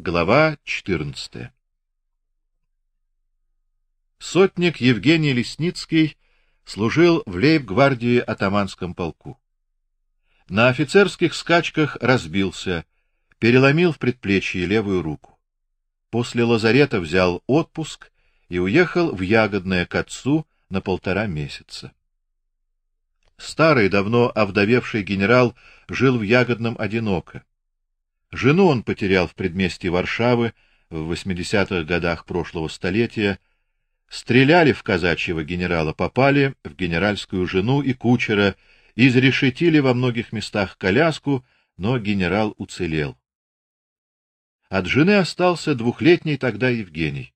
Глава 14. Сотник Евгений Лесницкий служил в лейб-гвардии атаманском полку. На офицерских скачках разбился, переломил в предплечье левую руку. После лазарета взял отпуск и уехал в Ягодное к отцу на полтора месяца. Старый, давно овдовевший генерал жил в Ягодном одиноко. Жену он потерял в предместье Варшавы в 80-х годах прошлого столетия. Стреляли в казачьего генерала, попали в генеральскую жену и кучера, изрешетили во многих местах коляску, но генерал уцелел. От жены остался двухлетний тогда Евгений.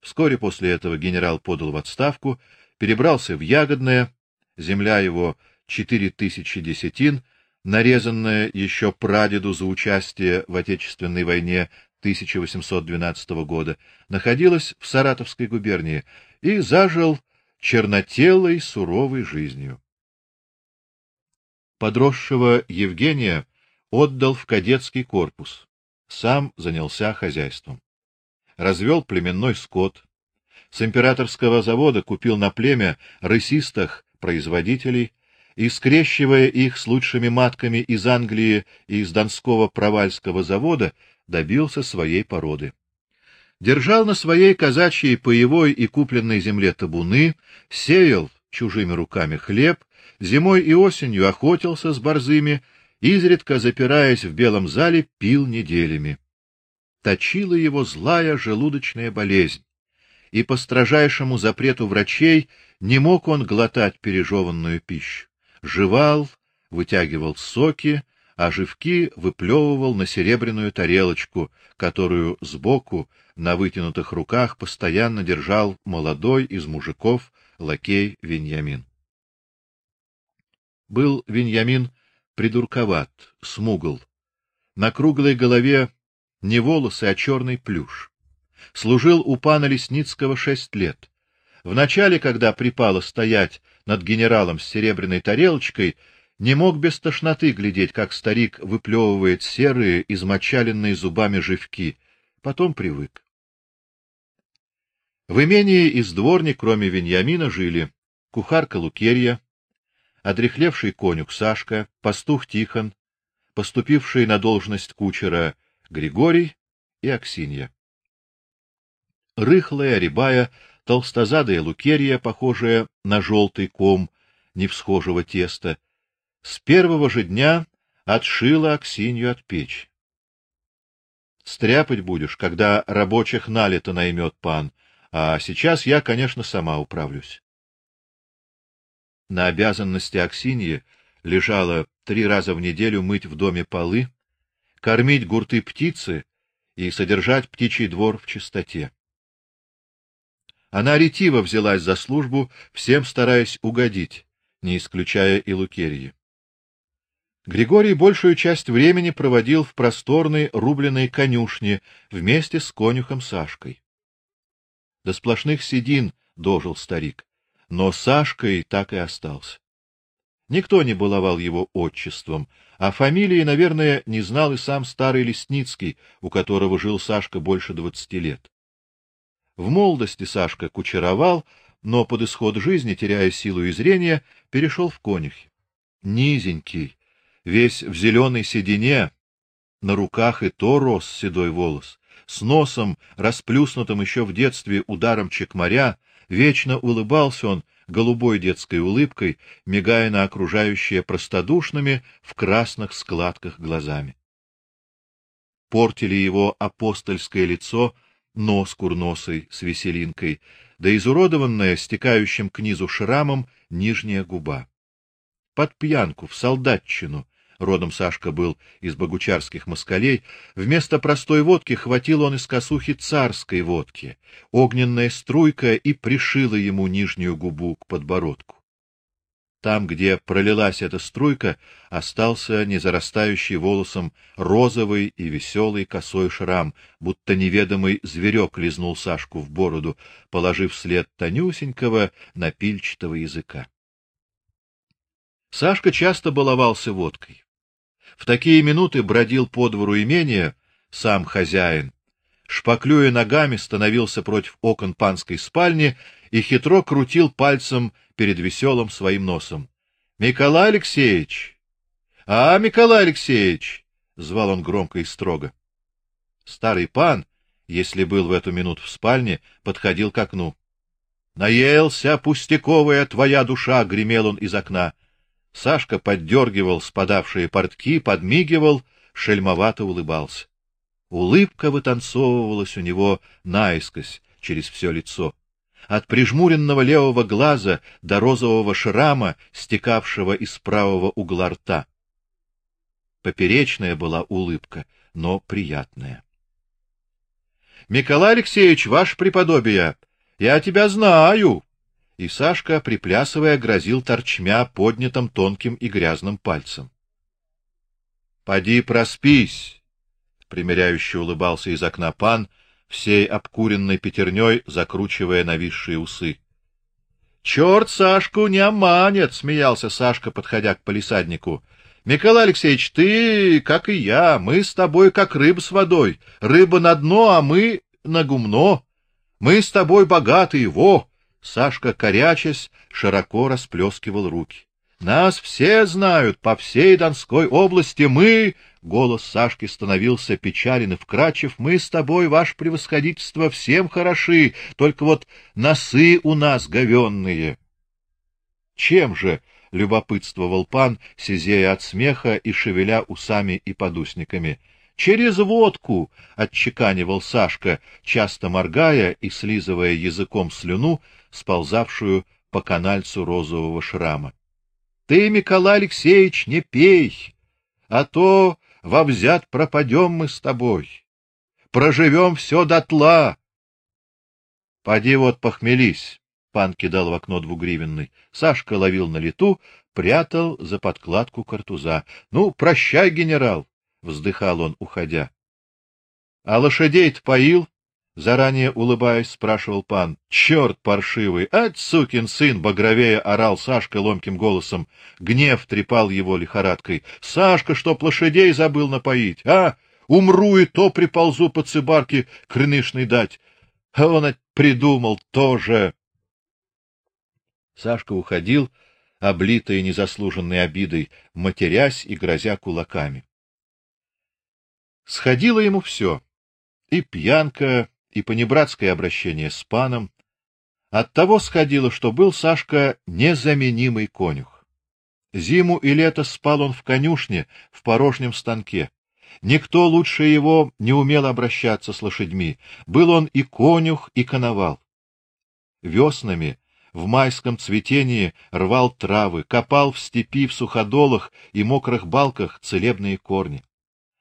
Вскоре после этого генерал подал в отставку, перебрался в Ягодное, земля его четыре тысячи десятин, нарезанная еще прадеду за участие в Отечественной войне 1812 года, находилась в Саратовской губернии и зажил чернотелой суровой жизнью. Подросшего Евгения отдал в кадетский корпус. Сам занялся хозяйством. Развел племенной скот. С императорского завода купил на племя рысистых производителей, и скрещивая их с лучшими матками из Англии и из Донского Провальского завода, добился своей породы. Держал на своей казачьей поевой и купленной земле табуны, сеял чужими руками хлеб, зимой и осенью охотился с борзыми, изредка запираясь в белом зале, пил неделями. Точила его злая желудочная болезнь, и по строжайшему запрету врачей не мог он глотать пережеванную пищу жевал, вытягивал соки, а живки выплевывал на серебряную тарелочку, которую сбоку на вытянутых руках постоянно держал молодой из мужиков лакей Веньямин. Был Веньямин придурковат, смугл. На круглой голове не волосы, а черный плюш. Служил у пана Лесницкого шесть лет. Вначале, когда припало стоять над генералом с серебряной тарелочкой, не мог без тошноты глядеть, как старик выплевывает серые, измочаленные зубами живки, потом привык. В имении из дворни, кроме Веньямина, жили кухарка Лукерья, одрехлевший конюх Сашка, пастух Тихон, поступивший на должность кучера Григорий и Аксинья. Рыхлая, рябая, толстозадая лукерья, похожая на желтый ком невсхожего теста, с первого же дня отшила Аксинью от печи. Стряпать будешь, когда рабочих налито наймет пан, а сейчас я, конечно, сама управлюсь. На обязанности Аксиньи лежало три раза в неделю мыть в доме полы, кормить гурты птицы и содержать птичий двор в чистоте. Она ретиво взялась за службу, всем стараясь угодить, не исключая и Лукерьи. Григорий большую часть времени проводил в просторной рубленой конюшне вместе с конюхом Сашкой. До сплошных седин дожил старик, но Сашкой так и остался. Никто не баловал его отчеством, а фамилии, наверное, не знал и сам старый Лесницкий, у которого жил Сашка больше двадцати лет. В молодости Сашка кучеровал, но под исход жизни, теряя силу и зрение, перешел в конюхи. Низенький, весь в зеленой седине, на руках и то рос седой волос, с носом, расплюснутым еще в детстве ударом чекмаря, вечно улыбался он голубой детской улыбкой, мигая на окружающее простодушными в красных складках глазами. Портили его апостольское лицо — нос курносый с веселинкой, да изуродованная стекающим к низу шрамом нижняя губа. Под пьянку в солдатчину, родом Сашка был из богучарских москалей, вместо простой водки хватил он из косухи царской водки. Огненная струйка и пришила ему нижнюю губу к подбородку. Там, где пролилась эта струйка, остался незарастающий волосом розовый и веселый косой шрам, будто неведомый зверек лизнул Сашку в бороду, положив след тонюсенького напильчатого языка. Сашка часто баловался водкой. В такие минуты бродил по двору имения, сам хозяин, шпаклюя ногами, становился против окон панской спальни и хитро крутил пальцем перед веселым своим носом. Николай Алексеевич! А, Николай Алексеевич! звал он громко и строго. Старый пан, если был в эту минуту в спальне, подходил к окну. Наелся пустяковая твоя душа, гремел он из окна. Сашка поддергивал спадавшие портки, подмигивал, шельмовато улыбался. Улыбка вытанцовывалась у него наискось через все лицо. От прижмуренного левого глаза до розового шрама, стекавшего из правого угла рта. Поперечная была улыбка, но приятная. Николай Алексеевич, ваш преподобие, я тебя знаю. И Сашка, приплясывая, грозил торчмя поднятым тонким и грязным пальцем. Поди проспись, примиряюще улыбался из окна пан, всей обкуренной пятерней закручивая нависшие усы. Черт Сашку не обманет, смеялся Сашка, подходя к полисаднику. Николай Алексеевич, ты, как и я, мы с тобой как рыба с водой. Рыба на дно, а мы на гумно. Мы с тобой богатые, во. Сашка, корячась, широко расплескивал руки. Нас все знают по всей Донской области. Мы, голос Сашки становился печален и вкрадчив. Мы с тобой, ваше превосходительство, всем хороши, только вот носы у нас говенные. Чем же? любопытствовал пан, сизея от смеха и шевеля усами и подусниками. Через водку, отчеканивал Сашка, часто моргая и слизывая языком слюну, сползавшую по канальцу розового шрама. Ты, Николай Алексеевич, не пей, а то во взят пропадем мы с тобой. Проживем все дотла. Поди вот похмелись. Пан кидал в окно двугривенный. Сашка ловил на лету, прятал за подкладку картуза. Ну, прощай, генерал, вздыхал он, уходя. А лошадей-то поил? Заранее улыбаясь, спрашивал пан. Черт паршивый, ать сукин сын, багровее орал Сашка ломким голосом. Гнев трепал его лихорадкой. Сашка, чтоб лошадей забыл напоить, а? Умру и то приползу по цыбарке крынышной дать. А он придумал тоже. Сашка уходил, облитый незаслуженной обидой, матерясь и грозя кулаками. Сходило ему все: и пьянка, и понебратское обращение с паном. От того сходило, что был Сашка незаменимый конюх. Зиму и лето спал он в конюшне, в порожнем станке. Никто лучше его не умел обращаться с лошадьми. Был он и конюх, и коновал. Веснами, в майском цветении, рвал травы, копал в степи, в суходолах и мокрых балках целебные корни.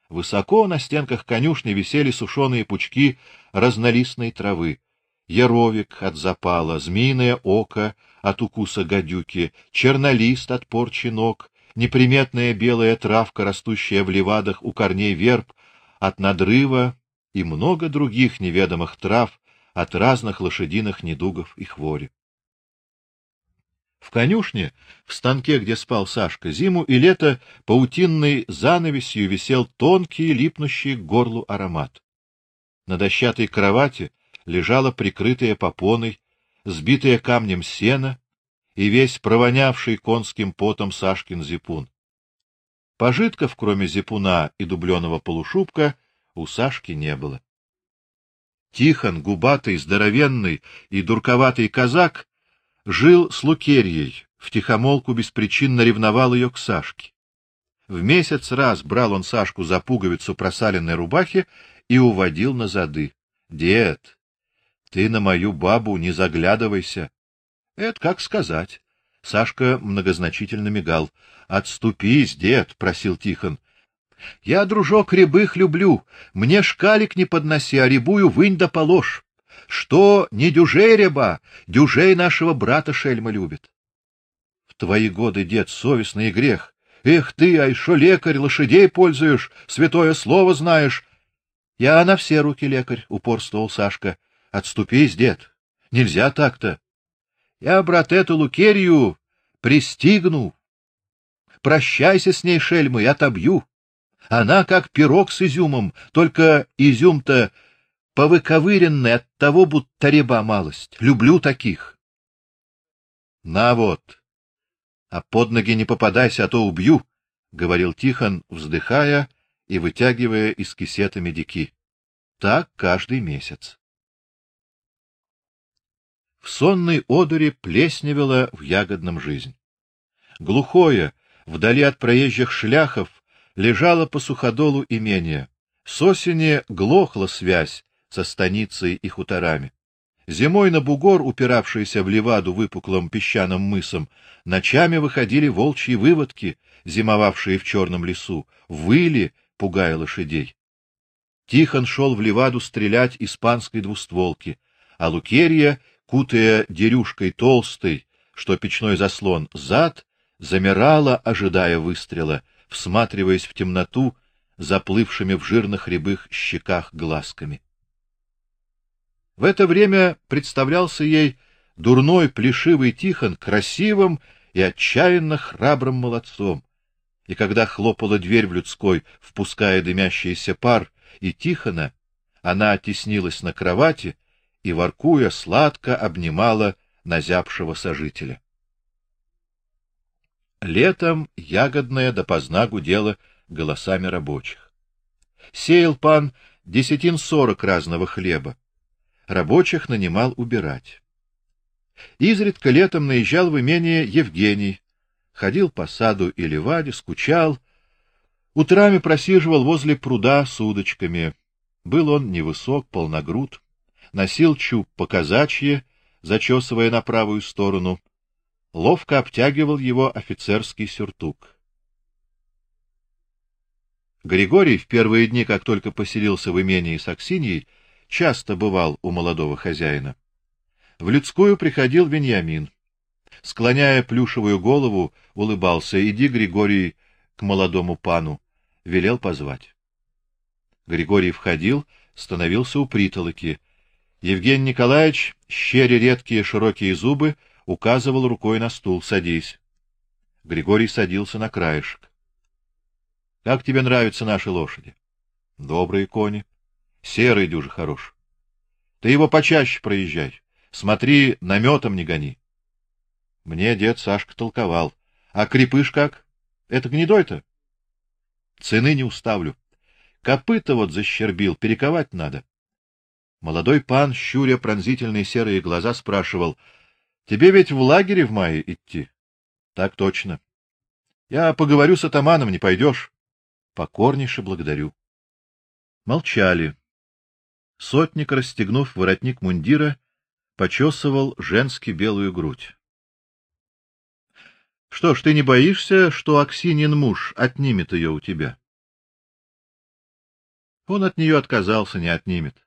Высоко на стенках конюшни висели сушеные пучки разнолистной травы: яровик от запала, змеиное око от укуса гадюки, чернолист от порчи ног, неприметная белая травка, растущая в левадах у корней верб от надрыва и много других неведомых трав от разных лошадиных недугов и хвори. В конюшне, в станке, где спал Сашка, зиму и лето паутинной занавесью висел тонкий, липнущий к горлу аромат. На дощатой кровати лежала прикрытая попоной, сбитая камнем сено и весь провонявший конским потом Сашкин зипун. Пожитков, кроме зипуна и дубленого полушубка, у Сашки не было. Тихон, губатый, здоровенный и дурковатый казак жил с Лукерьей, втихомолку беспричинно ревновал ее к Сашке. В месяц раз брал он Сашку за пуговицу просаленной рубахи и уводил на зады. Дед, ты на мою бабу не заглядывайся. Это как сказать. Сашка многозначительно мигал. Отступись, дед, просил Тихон. Я, дружок, рябых люблю. Мне шкалик не подноси, а рябую вынь да положь. Что не дюжей реба, дюжей нашего брата шельма любит. В твои годы, дед, совестный грех. Эх ты, ай шо лекарь, лошадей пользуешь, святое слово знаешь. Я на все руки лекарь, упорствовал Сашка. Отступись, дед. Нельзя так-то. Я брат эту Лукерью пристигну. Прощайся с ней, шельмы, отобью. Она как пирог с изюмом, только изюм-то повыковыренный от того, будто реба малость. Люблю таких. На вот. А под ноги не попадайся, а то убью, говорил Тихон, вздыхая и вытягивая из кисета медики. Так каждый месяц. В сонной одуре плесневела в ягодном жизнь. Глухое, вдали от проезжих шляхов, лежало по суходолу имение. С осени глохла связь со станицей и хуторами. Зимой на бугор, упиравшийся в леваду выпуклым песчаным мысом, ночами выходили волчьи выводки, зимовавшие в черном лесу, выли, пугая лошадей. Тихон шел в леваду стрелять испанской двустволки, а Лукерья, кутая дерюшкой толстой, что печной заслон, зад, замирала, ожидая выстрела, всматриваясь в темноту заплывшими в жирных рябых щеках глазками. В это время представлялся ей дурной плешивый Тихон красивым и отчаянно храбрым молодцом. И когда хлопала дверь в людской, впуская дымящийся пар, и Тихона, она оттеснилась на кровати и воркуя сладко обнимала назябшего сожителя. Летом ягодное допоздна гудело голосами рабочих. Сеял пан десятин сорок разного хлеба. Рабочих нанимал убирать. Изредка летом наезжал в имение Евгений, ходил по саду и леваде, скучал, утрами просиживал возле пруда с удочками. Был он невысок, полногруд, носил чуб по-казачье, зачесывая на правую сторону, ловко обтягивал его офицерский сюртук. Григорий в первые дни, как только поселился в имении с Аксиньей, часто бывал у молодого хозяина. В людскую приходил Вениамин. Склоняя плюшевую голову, улыбался: "Иди, Григорий, к молодому пану", велел позвать. Григорий входил, становился у притолоки. Евгений Николаевич, щеря редкие широкие зубы, указывал рукой на стул: "Садись". Григорий садился на краешек. Как тебе нравятся наши лошади? Добрые кони. Серый дюже хорош. Ты его почаще проезжай. Смотри, наметом не гони. Мне дед Сашка толковал. А крепыш как? Это гнедой-то? Цены не уставлю. Копыта вот защербил, перековать надо. Молодой пан, щуря пронзительные серые глаза, спрашивал: Тебе ведь в лагере в мае идти? Так точно. Я поговорю с атаманом, не пойдешь? Покорнейше благодарю. Молчали. Сотник, расстегнув воротник мундира, почесывал женски белую грудь. Что ж, ты не боишься, что Аксинин муж отнимет ее у тебя? Он от нее отказался, не отнимет.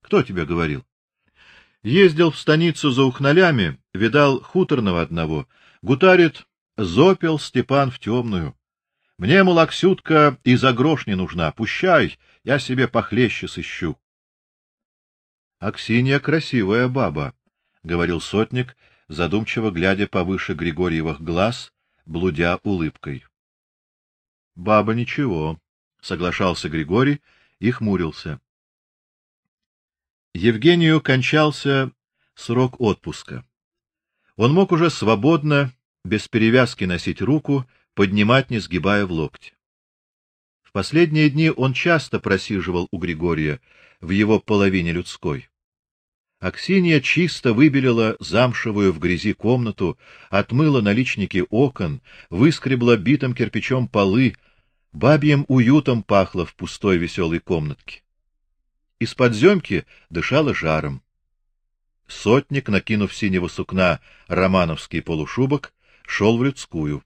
Кто тебе говорил? Ездил в станицу за ухналями, видал хуторного одного. Гутарит, зопел Степан в темную. Мне, мол, Аксютка и за грош не нужна, пущай, я себе похлеще сыщу. Аксинья красивая баба, говорил сотник, задумчиво глядя повыше Григорьевых глаз, блудя улыбкой. Баба ничего, соглашался Григорий и хмурился. Евгению кончался срок отпуска. Он мог уже свободно, без перевязки носить руку, поднимать, не сгибая в локте. В последние дни он часто просиживал у Григория в его половине людской. Аксинья чисто выбелила замшевую в грязи комнату, отмыла наличники окон, выскребла битым кирпичом полы, бабьим уютом пахло в пустой веселой комнатке. Из подземки дышало жаром. Сотник, накинув синего сукна романовский полушубок, шел в людскую.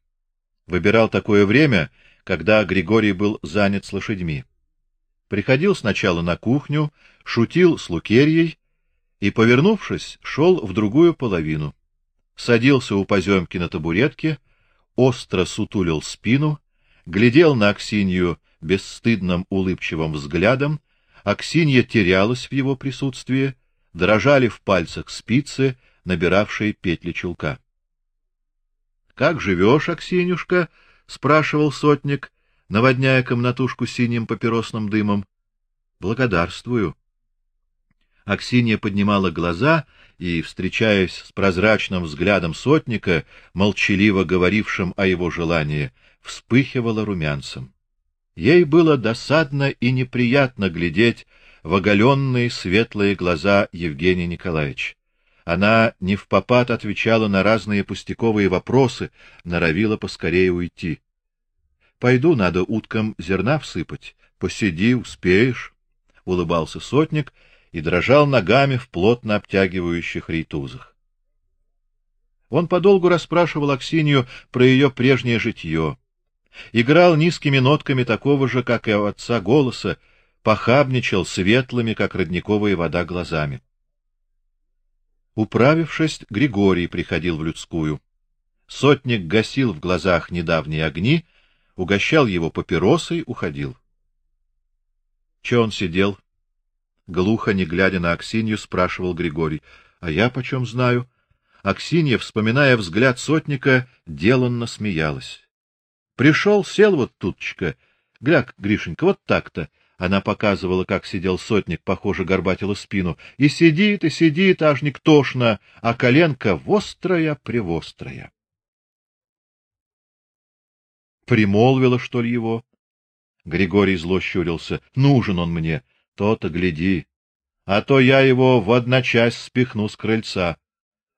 Выбирал такое время, когда Григорий был занят с лошадьми. Приходил сначала на кухню, шутил с Лукерьей и, повернувшись, шел в другую половину. Садился у поземки на табуретке, остро сутулил спину, глядел на Аксинью бесстыдным улыбчивым взглядом Аксинья терялась в его присутствии, дрожали в пальцах спицы, набиравшие петли чулка. Как живешь, Аксинюшка? Спрашивал сотник, наводняя комнатушку синим папиросным дымом. Благодарствую. Аксинья поднимала глаза и, встречаясь с прозрачным взглядом сотника, молчаливо говорившим о его желании, вспыхивала румянцем. Ей было досадно и неприятно глядеть в оголенные светлые глаза Евгения Николаевича. Она не в попад отвечала на разные пустяковые вопросы, норовила поскорее уйти. Пойду, надо уткам зерна всыпать. Посиди, успеешь, улыбался сотник и дрожал ногами в плотно обтягивающих рейтузах. Он подолгу расспрашивал Аксинью про ее прежнее житье, играл низкими нотками такого же, как и у отца голоса, похабничал светлыми, как родниковая вода, глазами. Управившись, Григорий приходил в людскую. Сотник гасил в глазах недавние огни, угощал его папиросой, уходил. Че он сидел? Глухо, не глядя на Аксинью, спрашивал Григорий. А я почем знаю? Аксинья, вспоминая взгляд сотника, деланно смеялась. Пришел, сел вот тутчка. Гляк, Гришенька, вот так-то. Она показывала, как сидел сотник, похоже, горбатила спину. И сидит, и сидит, аж никтошно, а коленка вострая-превострая. Примолвила, что ли, его? Григорий зло щурился. Нужен он мне, то-то гляди. А то я его в одночасье спихну с крыльца.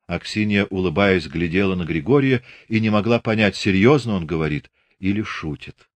Аксинья, улыбаясь, глядела на Григория и не могла понять, серьезно он говорит или шутит.